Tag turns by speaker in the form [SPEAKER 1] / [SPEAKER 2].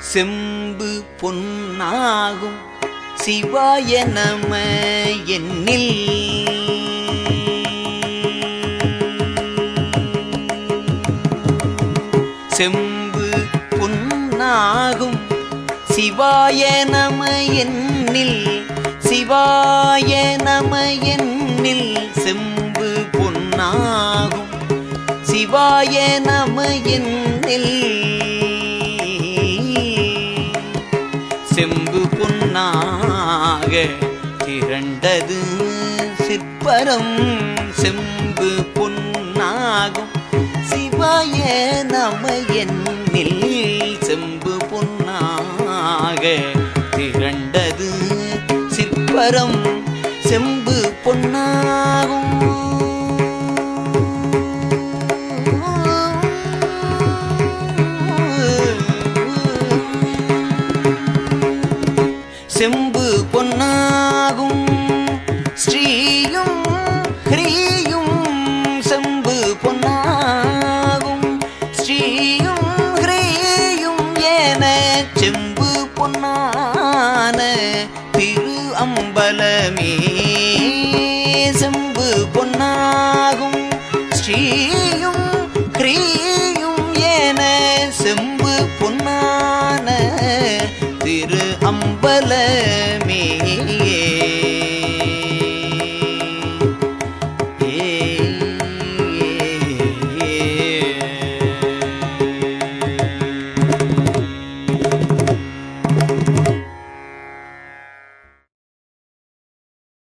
[SPEAKER 1] செம்பு பொன்னாகும் சிவாய நம எண்ணில் செம்பு பொன்னாகும் சிவாய நம எண்ணில் சிவாய நம எண்ணில் செம்பு பொன்னாகும் சிவாய நம எண்ணில் பொன்னாக திரண்டது சிற்பரம் செம்பு பொன்னாகும். சிவாய நம என்னில் செம்பு பொன்னாக திரண்டது சிற்பரம் செம்பு பொன்னாகும். செம்பு பொன்னாகும். ஸ்ரீயும் ஹ்ரீயும் செம்பு பொன்னாகும். ஸ்ரீயும் ஹ்ரீயும் என செம்பு பொன்னான. திரு அம்பலமே செம்பு பல